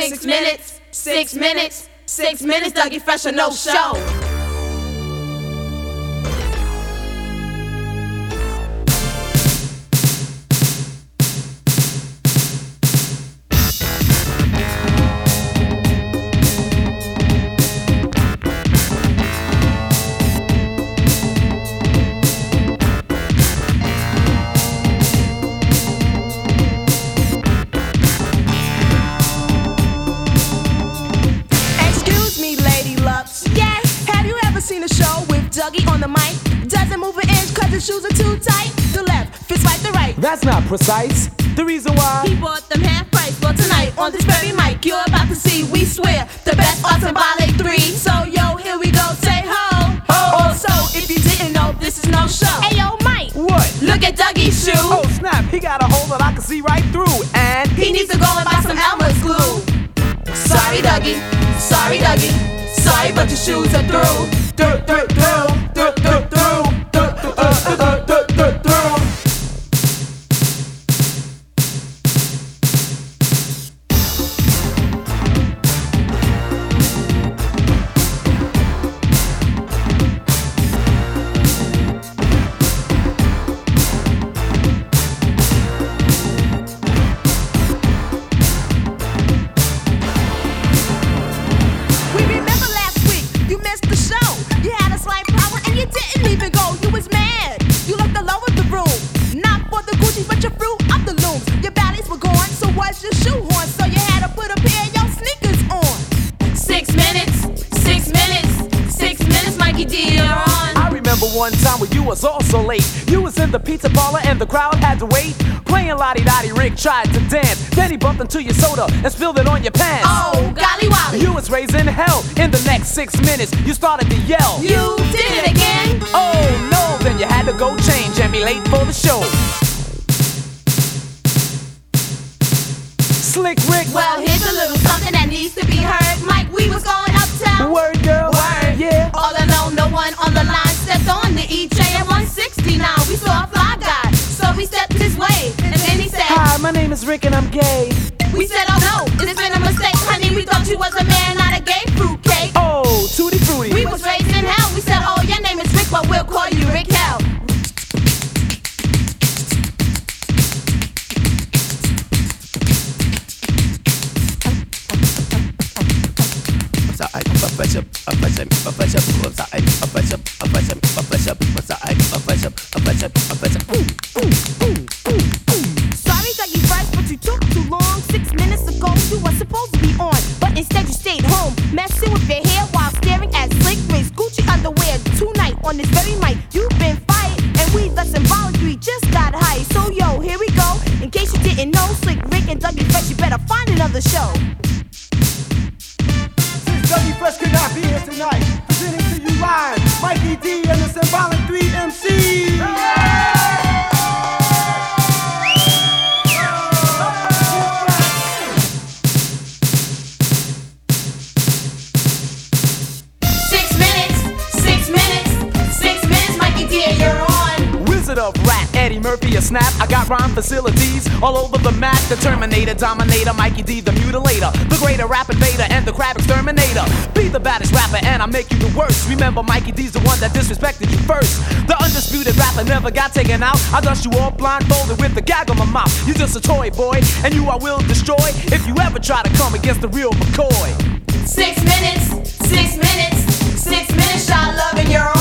Six minutes, six minutes, six minutes, Dougie Fresh or no show. Dougie on the mic? Doesn't move an inch cause his shoes are too tight. The left fits right the right. That's not precise. The reason why. He bought them half price. Well, tonight on this very mic, you're about to see, we swear, the best art symbolic three. So, yo, here we go, say ho. Ho. Also, if you didn't know, this is no show. Hey, yo, Mike. What? Look at Dougie's shoe. Oh snap! He got a hole that I can see right through, and He needs to go and buy some Elmer's glue. Sorry, Dougie. Sorry, Dougie. Sorry, but your shoes are through do do do do do do. Was also late. You was in the pizza parlor and the crowd had to wait. Playing Lottie Dottie, Rick tried to dance. Then he bumped into your soda and spilled it on your pants. Oh, golly wolly. You was raising hell. In the next six minutes, you started to yell. You did it again. Oh no, then you had to go change and be late for the show. Slick Rick, Well, here's a little something name is Rick and I'm gay. We said, oh no, it's been a mistake, honey. We thought you was a man, not a gay fruitcake. Oh, tutti frutti. We was raised in hell. We said, oh, your name is Rick, but we'll call you Rick Hell. Sorry on, but instead you stayed home, messing with your hair while staring at Slick Rick's Gucci underwear. Tonight on this very mic, you've been fired, and we the symbolically just got high. So yo, here we go. In case you didn't know, Slick Rick and Dougie Fresh, you better find another show. Of rap, Eddie Murphy, a snap. I got rhyme facilities all over the map. The Terminator, Dominator, Mikey D, the Mutilator, the greater rap invader, and the crab exterminator. Be the baddest rapper, and I make you the worst. Remember, Mikey D's the one that disrespected you first. The undisputed rapper never got taken out. I dust you all blindfolded with the gag on my mouth. You just a toy boy, and you I will destroy if you ever try to come against the real McCoy. Six minutes, six minutes, six minutes, Shy Love, and you're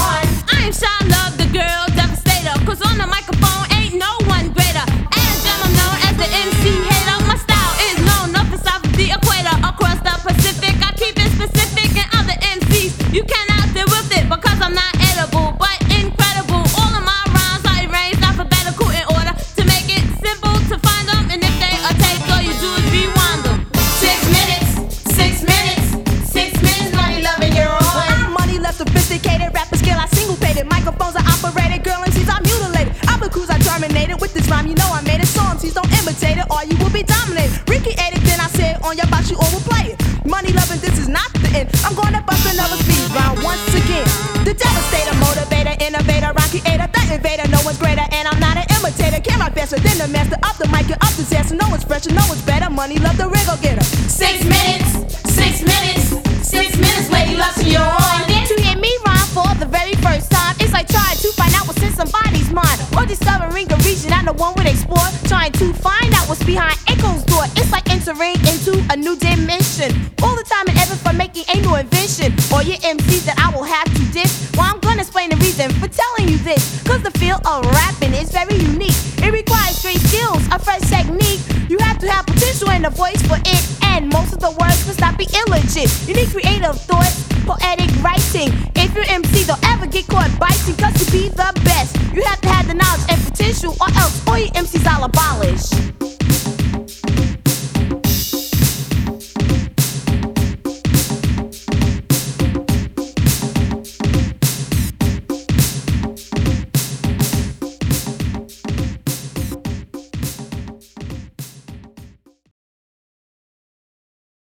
the master, up the mic, you're up the zest. No one's fresher, no one's better. Money, love the reggaeton. get her. Six minutes, six minutes, six minutes, lady love, so your own. on. Did you hear me rhyme for the very first time? It's like trying to find out what's in somebody's mind. Or discovering a region I know one would explore. Trying to find out what's behind Echo's door. It's like entering into a new dimension. All the time and effort for making a new invention. Or your MC that have to have potential and a voice for it. And most of the words must not be illegit. You need creative thought, poetic writing. If you're MC, don't ever get caught biting. Cause to be the best, you have to have the knowledge and potential, or else all your MCs all